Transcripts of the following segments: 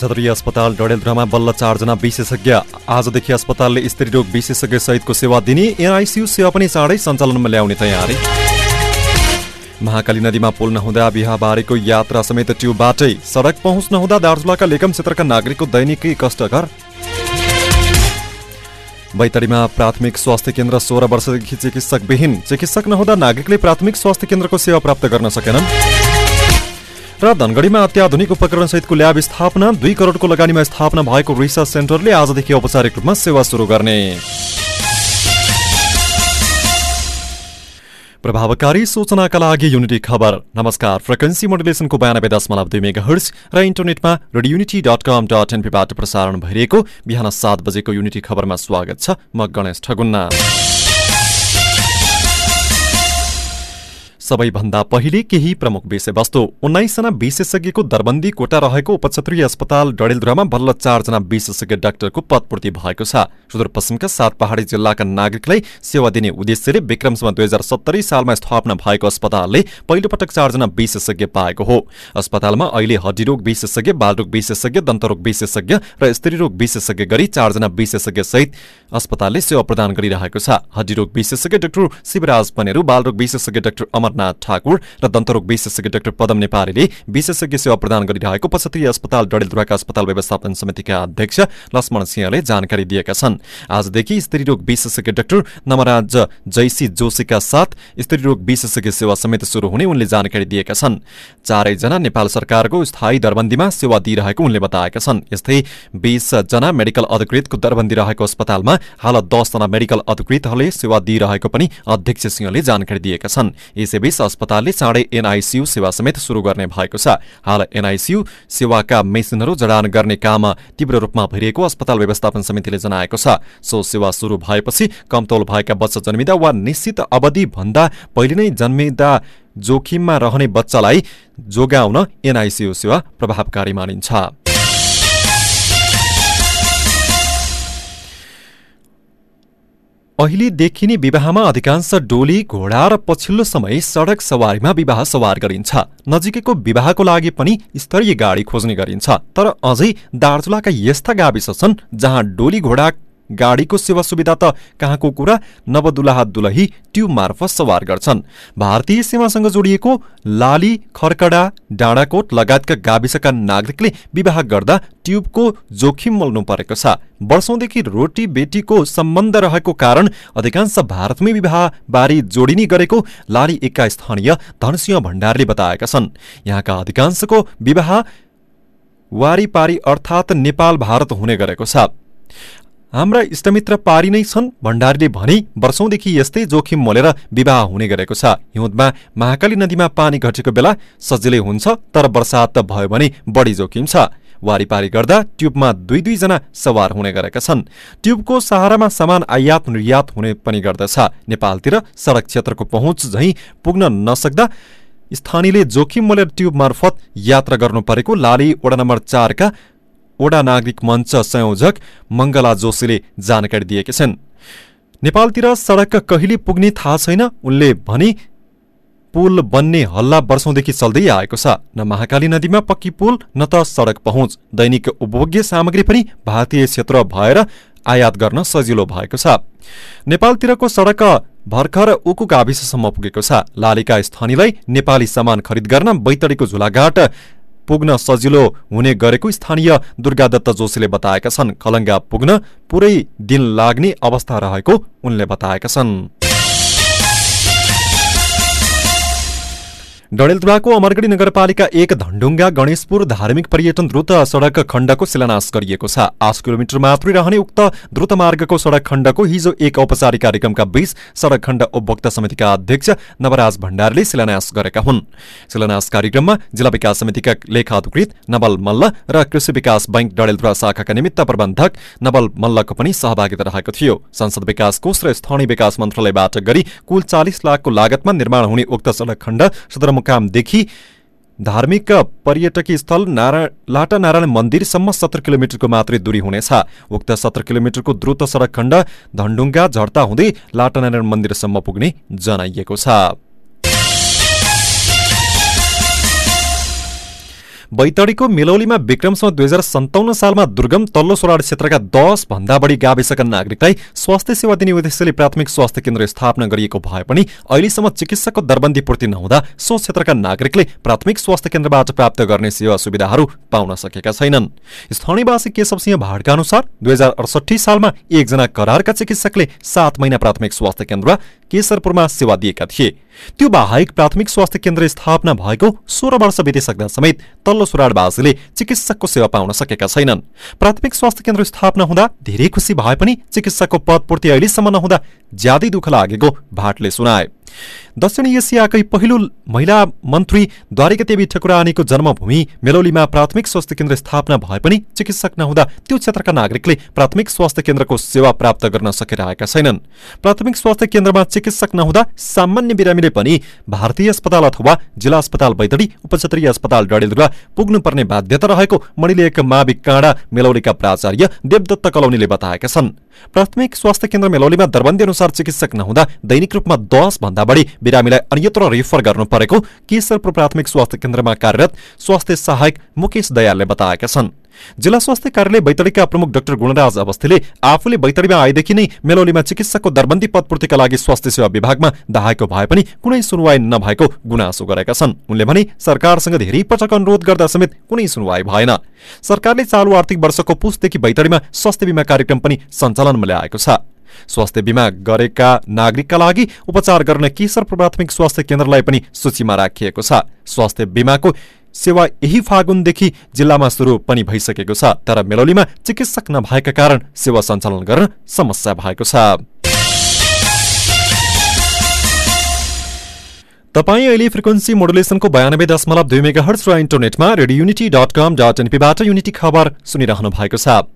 उपक्षेत्रीय अस्पताल डडेलधुरामा बल्ल चारजना विशेषज्ञ। आजदेखि अस्पतालले स्त्री रोग विशेषज्ञ सहितको सेवा दिने एनआइसियु सेवा पनि चाँडै सञ्चालनमा ल्याउने तयारी। महाकाली नदीमा पुल नहुँदा बिहाबारेको यात्रा समेत ट्युबबाटै सडक पहुँच नहुँदा दार्चुलाका लेकम क्षेत्रका नागरिकको दैनिकै कष्टकर बैतडीमा प्राथमिक स्वास्थ्य केन्द्र सोह्र वर्षदेखि चिकित्सकविहीन। चिकित्सक नहुँदा नागरिकले प्राथमिक स्वास्थ्य केन्द्रको सेवा प्राप्त गर्न सकेनन्। र धनगढीमा अत्याधुनिक उपकरणसहितको ल्याब स्थापना दुई करोडको लगानीमा स्थापना भएको रिसर्च सेन्टरले आजदेखि औपचारिक रूपमा सेवा सुरु गर्ने। प्रभावकारी सूचनाका लागि युनिटी खबर। नमस्कार फ्रिक्वेन्सी मोडुलेसनको बयानब्बे दशमलव दुई मेगा हर्स र इन्टरनेटमा radio unity dot com dot एनपीबाट प्रसारण भइरहेको बिहान सात बजेको युनिटी खबरमा स्वागत छ म गणेश ठगुन्ना। सबैभन्दा पहिले केही प्रमुख विषयवस्तु। उन्नाइसजना विशेषज्ञको दरबन्दी कोटा रहेको उपक्षेत्रीय अस्पताल डडेलधुरामा बल्ल चारजना विशेषज्ञ डाक्टरको पदपूर्ति भएको छ। सुदूरपश्चिमका सात पहाडी जिल्लाका नागरिकलाई सेवा दिने उद्देश्यले विक्रमसम्म दुई हजार सत्तरी सालमा स्थापना भएको अस्पतालले पहिलोपटक चारजना विशेषज्ञ पाएको हो। अस्पतालमा अहिले हड्डीरोग विशेषज्ञ बालरोग विशेषज्ञ दन्तरोग विशेषज्ञ र स्त्रीरोग विशेषज्ञ गरी चारजना विशेषज्ञ सहित अस्पतालले सेवा प्रदान गरिरहेको छ। हड्डीरोग विशेषज्ञ डाक्टर शिवराज पनेरू बालरोग विशेषज्ञ डाक्टर अमर रघुनाथ ठाकुर र दन्तरोग विशेषज्ञ डाक्टर पदम नेपालीले विशेषज्ञ सेवा प्रदान गरिरहेको पछति अस्पताल डडेलधुराका अस्पताल व्यवस्थापन समितिका अध्यक्ष लक्ष्मण सिंहले जानकारी दिएका छन्। आजदेखि स्त्रीरोग विशेषज्ञ डाक्टर नमराज जैसी जोशीका साथ स्त्रीरोग विशेषज्ञ सेवा समेत शुरू हुने उनले जानकारी दिएका छन्। चारैजना नेपाल सरकारको स्थायी दरबन्दीमा सेवा दिइरहेको उनले बताएका छन्। यस्तै बीसजना मेडिकल अधिकृतको दरबन्दी रहेको अस्पतालमा हाल दसजना मेडिकल अधिकृतहरूले सेवा दिइरहेको पनि अध्यक्ष सिंहले जानकारी दिएका छन्। यसैबीच बीच अस्पतालले चाँडै एनआइसियु सेवा समेत शुरू गर्ने भएको छ। हाल एनआइसियु सेवाका मेसिनहरू जडान गर्ने काम तीव्र रूपमा भइरहेको अस्पताल व्यवस्थापन समितिले जनाएको छ। सो सेवा शुरू भएपछि कमतौल भएका बच्चा जन्मिँदा वा निश्चित अवधि भन्दा पहिले नै जन्मिँदा जोखिममा रहने बच्चालाई जोगाउन एनआइसियु सेवा प्रभावकारी मानिन्छ। अहिले देखिने विवाहमा अधिकांश डोली घोडा र पछिल्लो समय सडक सवारीमा विवाह सवार गरिन्छ। नजिकैको विवाहको लागि पनि स्तरीय गाडी खोज्ने गरिन्छ। तर अझै दार्चुलाका यस्ता गाविस छन् जहाँ डोली घोडा गाडीको सेवा सुविधा त कहाँको कुरा? नवदुलाहा दुलही ट्युब मार्फत सवार गर्छन्। भारतीय सीमासँग जोडिएको लाली खरकडा डाँडाकोट लगायतका गाविसका नागरिकले विवाह गर्दा ट्युबको जोखिम मोल्नु परेको छ। वर्षौंदेखि रोटी बेटीको सम्बन्ध रहेको कारण अधिकांश भारतमै विवाह बारी जोडिने गरेको लाली एकका स्थानीय धनसिंह भण्डारले बताएका छन्। यहाँका अधिकांशको विवाह वारीपारी अर्थात् नेपाल भारत हुने गरेको छ। हाम्रा इष्टमित्र पारी नै छन् भण्डारीले भने वर्षौंदेखि यस्तै जोखिम मोलेर विवाह हुने गरेको छ। हिउँदमा महाकाली नदीमा पानी घटेको बेला सजिलै हुन्छ तर वर्षात भयो भने बढी जोखिम छ। वारीपारी गर्दा ट्युबमा दुई दुईजना सवार हुने गरेका छन्। ट्युबको सहारामा सामान आयात निर्यात हुने पनि गर्दछ। नेपालतिर सडक क्षेत्रको पहुँच झैँ पुग्न नसक्दा स्थानीयले जोखिम मोलेर ट्युब मार्फत यात्रा गर्नु परेको लाली वडा नम्बर चारका ओडा नागरिक मञ्च संयोजक मङ्गला जोशीले जानकारी दिएकी छन्। नेपालतिर सडक कहिले पुग्ने थाहा छैन। उनले भने पुल बन्ने हल्ला वर्षौंदेखि चल्दै आएको छ। न महाकाली नदीमा पक्की पुल न त सडक पहुँच। दैनिक उपभोग्य सामग्री पनि भारतीय क्षेत्र भएर आयात गर्न सजिलो भएको छ। नेपालतिरको सडक भर्खर उकु गाविससम्म पुगेको छ। लालिका स्थानीयलाई नेपाली सामान खरिद गर्न बैतडीको झुलाघाट पुग्न सजिलो हुने गरेको स्थानीय दुर्गादत्त जोशीले बताएका छन्। खलङ्गा पुग्न पुरै दिन लाग्ने अवस्था रहेको उनले बताएका छन्। डडेलधुराको अमरगढी नगरपालिका एक धन्डुङ्गा गणेशपुर धार्मिक पर्यटन द्रुत सड़क खण्डको शिलान्यास गरिएको छ। आठ किलोमिटर मात्रै रहने उक्त द्रुत मार्गको सड़क खण्डको हिजो एक औपचारिक कार्यक्रमका बीच सड़क खण्ड उपभोक्ता समितिका अध्यक्ष नवराज भण्डारले शिलान्यास गरेका हुन्। शिलान्यास कार्यक्रममा जिल्ला विकास समितिका लेखा अधिकृत नवल मल्ल र कृषि विकास बैंक डडेलधुरा शाखाका निमित्त प्रबन्धक नवल मल्लको पनि सहभागिता रहेको थियो। संसद विकास कोष र स्थानीय विकास मन्त्रालयबाट गरी कुल चालिस लाखको लागतमा निर्माण हुने उक्त सड़क खण्ड सदरमुकामदेखि धार्मिक पर्यटकीय स्थल नारा लाटा नारायण मन्दिरसम्म सत्र किलोमिटरको मात्रै दूरी हुनेछ। उक्त सत्र किलोमिटरको द्रुत सडक खण्ड धनडुङ्गा झर्ता हुँदै लाटा नारायण मन्दिरसम्म पुग्ने जनाइएको छ। बैतडीको मिलौलीमा विक्रमसँग दुई हजार सन्ताउन्न सालमा दुर्गम तल्लो सोराड क्षेत्रका दस भन्दा बढी गाविसका नागरिकलाई स्वास्थ्य सेवा दिने उद्देश्यले प्राथमिक स्वास्थ्य केन्द्र स्थापना गरिएको भए पनि अहिलेसम्म चिकित्सकको दरबन्दी पूर्ति नहुँदा सो क्षेत्रका नागरिकले प्राथमिक स्वास्थ्य केन्द्रबाट प्राप्त गर्ने सेवा सुविधाहरू पाउन सकेका छैनन्। स्थानीयवासी केशव सिंह भाडका अनुसार दुई हजार अडसठी सालमा एकजना करारका चिकित्सकले सात महिना प्राथमिक स्वास्थ्य केन्द्र केशरपुरमा सेवा दिएका थिए। त्यो बाहेक प्राथमिक स्वास्थ्य केन्द्र स्थापना भएको सोह्र वर्ष बितिसक्दा समेत तल्लो सुराडवासीले चिकित्सकको सेवा पाउन सकेका छैनन्। प्राथमिक स्वास्थ्य केन्द्र स्थापना हुँदा धेरै खुसी भए पनि चिकित्सकको पद पूर्ति अहिलेसम्म नहुँदा ज्यादै दुःख लागेको भाटले सुनाए। दक्षिण एसियाकै पहिलो महिला मन्त्री द्वारिका देवी ठकुरानीको जन्मभूमि मेलौलीमा प्राथमिक स्वास्थ्य केन्द्र स्थापना भए पनि चिकित्सक नहुँदा त्यो क्षेत्रका नागरिकले प्राथमिक स्वास्थ्य केन्द्रको सेवा प्राप्त गर्न सकिरहेका छैनन्। प्राथमिक स्वास्थ्य केन्द्रमा चिकित्सक नहुँदा सामान्य बिरामीले पनि भारतीय अस्पताल अथवा जिल्ला अस्पताल बैतडी उपक्षेत्रीय अस्पताल डडेलधुरा पुग्नुपर्ने बाध्यता रहेको मणिलेक मावि काँडा मेलौलीका प्राचार्य देवदत्त कलौनीले बताएका छन्। प्राथमिक स्वास्थ्य केन्द्र मेलौलीमा दरबन्दी अनुसार चिकित्सक नहुँदा दैनिक रूपमा दस भन्दा बढी बिरामीलाई अन्यत्र रेफर गर्नु परेको केशरपुर प्राथमिक स्वास्थ्य केन्द्रमा कार्यरत स्वास्थ्य सहायक मुकेश दयालले बताएका छन् जिल्ला स्वास्थ्य कार्यालय बैतडीका प्रमुख डाक्टर गुणराज अवस्थीले आफूले बैतडीमा आएदेखि नै मेलौलीमा चिकित्सकको दरबन्दी पदपूर्तिका लागि स्वास्थ्य सेवा विभागमा धाएको भए पनि कुनै सुनवाई नभएको गुनासो गरेका छन्। उनले भने सरकारसँग धेरै पटक अनुरोध गर्दा समेत कुनै सुनवाई भएन। सरकारले चालु आर्थिक वर्षको पुसदेखि बैतडीमा स्वास्थ्य बिमा कार्यक्रम पनि सञ्चालनमा ल्याएको छ। स्वास्थ्य बिमा गरेका नागरिकका लागि उपचार गर्न केशर प्राथमिक स्वास्थ्य केन्द्रलाई पनि सूचीमा राखिएको छ। स्वास्थ्य बिमाको सेवा यही फागुनदेखि जिल्लामा सुरु पनि भइसकेको छ तर मेलौलीमा चिकित्सक नभएका कारण सेवा सञ्चालन गर्न समस्या भएको छ। तपाईँ अहिले फ्रिक्वेन्सी मोडुलेसनको बयानब्बे दशमलव दुई मेगा हर्च र इन्टरनेटमा radio unity dot com dot एनपीबाट unity खबर सुनिरहनु भएको छ।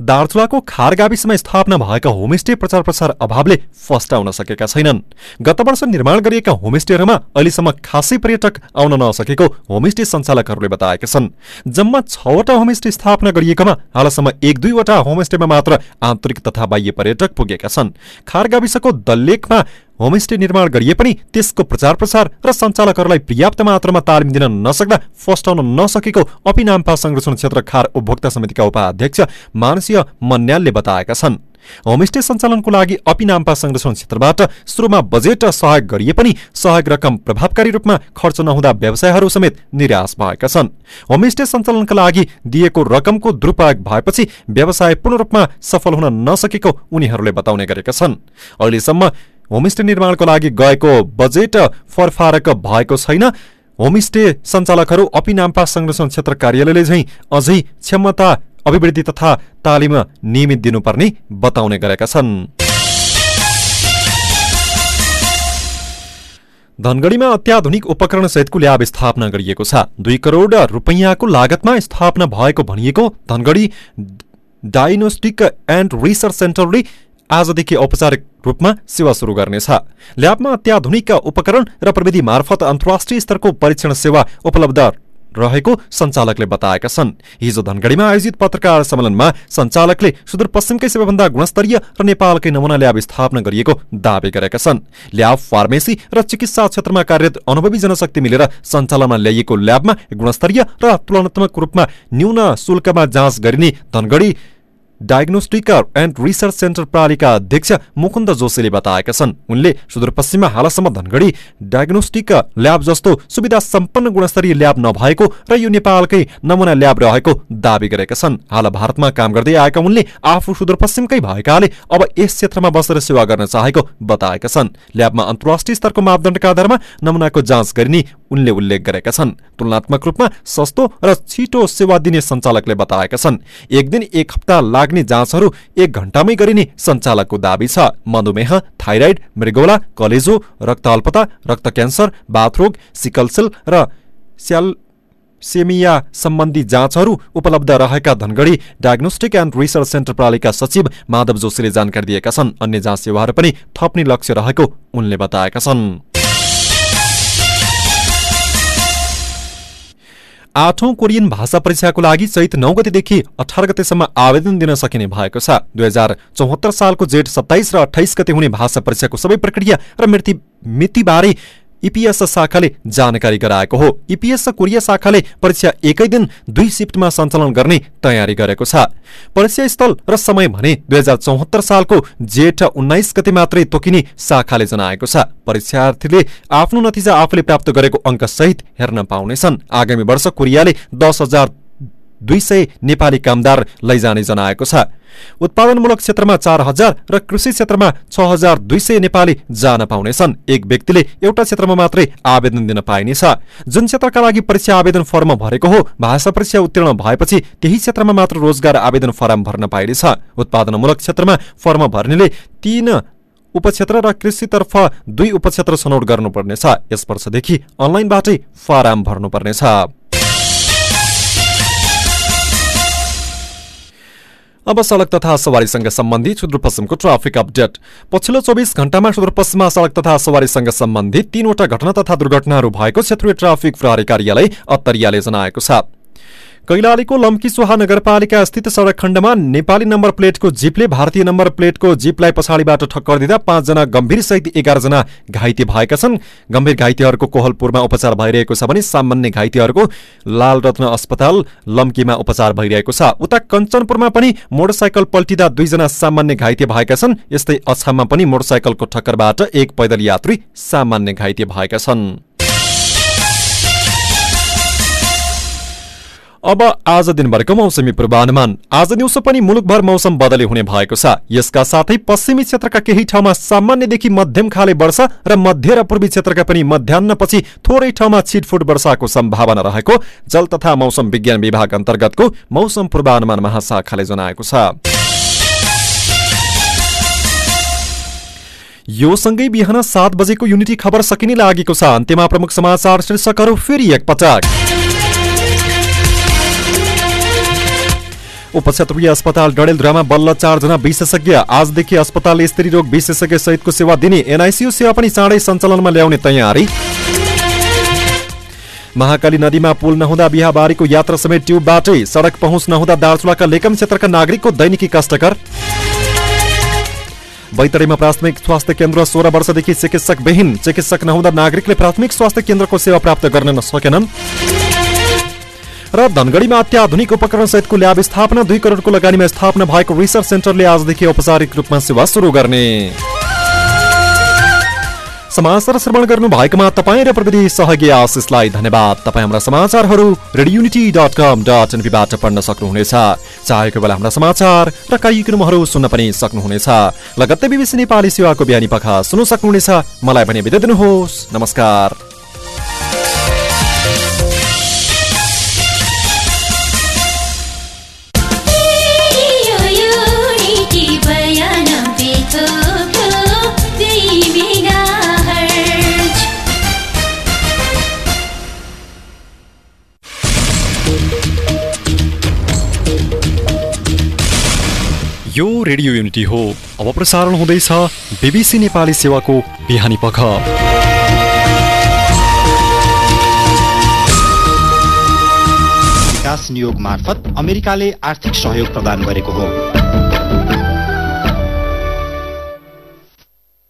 दार्चुलाको खार गाविसमा स्थापना भएका होमस्टे प्रचार प्रसार अभावले फस्टाउन सकेका छैनन्। गत वर्ष निर्माण गरिएका होमस्टेहरूमा अहिलेसम्म खासै पर्यटक आउन नसकेको होमस्टे सञ्चालकहरूले बताएका छन्। जम्मा छवटा होमस्टे स्थापना गरिएकामा हालसम्म एक दुईवटा होमस्टेमा मात्र आन्तरिक तथा बाह्य पर्यटक पुगेका छन्। खार गाविसको दल्लेखमा होमस्टे निर्माण गरिए पनि त्यसको प्रचार प्रसार र सञ्चालकहरूलाई पर्याप्त मात्रामा तालिम दिन नसक्दा फस्टाउन नसकेको अपिनाम्पा संरक्षण क्षेत्र खार उपभोक्ता समितिका उपाध्यक्ष मानसीय मन्यालले बताएका छन्। होमस्टे सञ्चालनको लागि अपिनाम्पा संरक्षण क्षेत्रबाट सुरुमा बजेट सहयोग गरिए पनि सहयोग रकम प्रभावकारी रूपमा खर्च नहुँदा व्यवसायहरू समेत निराश भएका छन्। होमस्टे सञ्चालनका लागि दिएको रकमको दुरुपयोग भएपछि व्यवसाय पूर्ण रूपमा सफल हुन नसकेको उनीहरूले बताउने गरेका छन्। अहिलेसम्म होमस्टे निर्माणको लागि गएको बजेट फरफारक भएको छैन। होमस्टे सञ्चालकहरू अपिनाम्पा संरक्षण क्षेत्र कार्यालयले झैँ अझै क्षमता अभिवृद्धि तथा तालिम नियमित दिनुपर्ने बताउने गरेका छन्। धनगढीमा अत्याधुनिक उपकरण सहितको ल्याब स्थापना गरिएको छ। दुई करोड रुपैयाँको लागतमा स्थापना भएको भनिएको धनगढी डायग्नोस्टिक एन्ड रिसर्च सेन्टरले आजदेखि औपचारिक रूपमा सेवा सुरु गर्नेछ। ल्याबमा अत्याधुनिक उपकरण र प्रविधि मार्फत अन्तर्राष्ट्रिय स्तरको परीक्षण सेवा उपलब्ध रहेको सञ्चालकले बताएका छन्। हिजो धनगढीमा आयोजित पत्रकार सम्मेलनमा सञ्चालकले सुदूरपश्चिमकै सबैभन्दा गुणस्तरीय र नेपालकै नमुना ल्याब स्थापना गरिएको दावी गरेका छन्। ल्याब फार्मेसी र चिकित्सा क्षेत्रमा कार्यरत अनुभवी जनशक्ति मिलेर सञ्चालनमा ल्याइएको ल्याबमा गुणस्तरीय र तुलनात्मक रूपमा न्यून शुल्कमा जाँच गरिने Dhangadhi diagnostic and research centre प्रणालीका अध्यक्ष मुकुन्द जोशीले बताएका छन्। उनले सुदूरपश्चिममा हालसम्म धनगढी डायग्नोस्टिक ल्याब जस्तो सुविधा सम्पन्न गुणस्तरीय ल्याब नभएको र यो नेपालकै नमुना ल्याब रहेको दावी गरेका छन्। हाल भारतमा काम गर्दै आएका उनले आफू सुदूरपश्चिमकै भएकाले अब यस क्षेत्रमा बसेर सेवा गर्न चाहेको बताएका छन्। ल्याबमा अन्तर्राष्ट्रिय स्तरको मापदण्डका आधारमा नमुनाको जाँच गरिने उनले उल्लेख गरेका छन्। तुलनात्मक रूपमा सस्तो र छिटो सेवा दिने सञ्चालकले बताएका छन्। एक दिन एक हप्ता लाग्ने जाँचहरू एक घण्टामै गरिने सञ्चालकको दावी छ। मधुमेह थाइराइड मृगौला कलेजो रक्त अल्पता रक्त क्यान्सर बाथरोग सिकलसेल र स्याल सेमिया सम्बन्धी जाँचहरू उपलब्ध रहेका Dhangadhi diagnostic and research centre प्रणालीका सचिव माधव जोशीले जानकारी दिएका छन्। अन्य जाँच सेवाहरू पनि थप्ने लक्ष्य रहेको उनले बताएका छन्। आठौं कोरियन भाषा परीक्षाको लागि चैत नौ गतेदेखि अठार गतेसम्म आवेदन दिन सकिने भएको छ। दुई हजार चौहत्तर सालको जेठ सत्ताइस र अठाइस गते हुने भाषा परीक्षाको सबै प्रक्रिया र मितिबारे इपिएस शाखाले जानकारी गराएको हो। इपिएस कोरिया शाखाले परीक्षा एकै दिन दुई सिफ्टमा सञ्चालन गर्ने तयारी गरेको छ। परीक्षा स्थल र समय भने दुई हजार चौहत्तर सालको जेठ उन्नाइस गते मात्रै तोकिने शाखाले जनाएको छ। परीक्षार्थीले आफ्नो नतिजा आफूले प्राप्त गरेको अङ्क सहित हेर्न पाउनेछन्। आगामी वर्ष कोरियाले दस हजार दुई सय नेपाली कामदार लैजाने जनाएको छ। उत्पादनमूलक क्षेत्रमा चार हजार र कृषि क्षेत्रमा छ हजार दुई सय नेपाली जान पाउनेछन् एक व्यक्तिले एउटा क्षेत्रमा मात्रै आवेदन दिन पाइनेछ जुन क्षेत्रका लागि परीक्षा आवेदन फर्म भरेको हो भाषा परीक्षा उत्तीर्ण भएपछि त्यही क्षेत्रमा मात्र रोजगार आवेदन फर्म भर्न पाइनेछ। उत्पादनमूलक क्षेत्रमा फर्म भर्नेले तीन उपक्षेत्र र कृषितर्फ दुई उपक्षेत्र छनौट गर्नुपर्नेछ। यस वर्षदेखि अनलाइनबाटै फाराम भर्नुपर्नेछ। अब सड़क तथा सवारीसँग सम्बन्धित सुदूरपश्चिमको ट्राफिक अपडेट। पछिल्लो चौबिस घण्टामा सुदूरपश्चिममा सड़क तथा सवारीसँग सम्बन्धित तीनवटा घटना तथा दुर्घटनाहरू भएको क्षेत्रीय ट्राफिक प्रहरी कार्यालय अत्तरियाले जनाएको छ। कैलालीको लम्की सुहा नगरपालिका स्थित सड़क खण्डमा नेपाली नम्बर प्लेटको जीपले भारतीय नम्बर प्लेटको जीपलाई पछाडिबाट ठक्कर दिँदा पाँचजना गम्भीर सहित एघारजना घाइते भएका छन्। गम्भीर घाइतेहरूको कोहलपुरमा उपचार भइरहेको छ भने सामान्य घाइतेहरूको लालरत्न अस्पताल लम्कीमा उपचार भइरहेको छ। उता कञ्चनपुरमा पनि मोटरसाइकल पल्टिँदा दुईजना सामान्य घाइते भएका छन्। यस्तै अछाममा पनि मोटरसाइकलको ठक्करबाट एक पैदल यात्री सामान्य घाइते भएका छन्। अब आज दिनभरको मौसमी पूर्वानुमान। आज दिउँसो पनि मुलुकभर मौसम बदली हुने भएको छ। यसका साथै पश्चिमी क्षेत्रका केही ठाउँमा सामान्यदेखि मध्यम खाले वर्षा र मध्य र पूर्वी क्षेत्रका पनि मध्याहपछि थोरै ठाउँमा छिटफुट वर्षाको सम्भावना रहेको जल तथा मौसम विज्ञान विभाग अन्तर्गतको मौसम पूर्वानुमान महाशाखाले जनाएको छ। यो सँगै बिहान सात बजेको युनिटी खबर सकिने लागेको छ। अन्त्यमा प्रमुख समाचार शीर्षकहरू फेरि एकपटक। उपक्षेत्रीय अस्पताल डडेलधुरामा बल्ल चारजना विशेषज्ञ। आजदेखि अस्पतालले स्त्री रोग विशेषज्ञ सहितको सेवा दिने एनआइसियु सेवा पनि चाँडै सञ्चालनमा ल्याउने तयारी। महाकाली नदीमा पुल नहुँदा बिहाबारीको यात्रा समेत ट्युबबाटै सडक पहुँच नहुँदा दार्चुलाका लेकम क्षेत्रका नागरिकको दैनिकी कष्टकर। बैतडीमा प्राथमिक स्वास्थ्य केन्द्र सोह्र वर्षदेखि चिकित्सक विहीन। चिकित्सक नहुँदा नागरिकले प्राथमिक स्वास्थ्य केन्द्रको सेवा प्राप्त गर्न नसकेनन्। र धनगढीमा अत्याधुनिक उपकरण सहितको ल्याब स्थापना दुई करोडको लगानीमा स्थापना भएको रिसर्च सेन्टरले आजदेखि औपचारिक रूपमा सेवा सुरु गर्ने। समाचार श्रवण गर्नु भएकोमा तपाईँ र प्रविधि सहयोगी आशिषलाई धन्यवाद। तपाईँ हाम्रा समाचारहरू रेडियुनिटी डट कम डट एनपीबाट पढ्न सक्नुहुनेछ। चाहेको बेला हाम्रा समाचार र कार्यक्रमहरू सुन्न पनि सक्नुहुनेछ। लगत्तै बिबिसी नेपाली सेवाको बिहानी पख सुन्नु सक्नुहुनेछ। मलाई भने बिदा दिनुहोस्। नमस्कार। यो रेडियो युनिटी हो। अब प्रसारण हुँदैछ बिबिसी नेपाली सेवाको बिहानी पख। विकास नियोग मार्फत अमेरिकाले आर्थिक सहयोग प्रदान गरेको हो।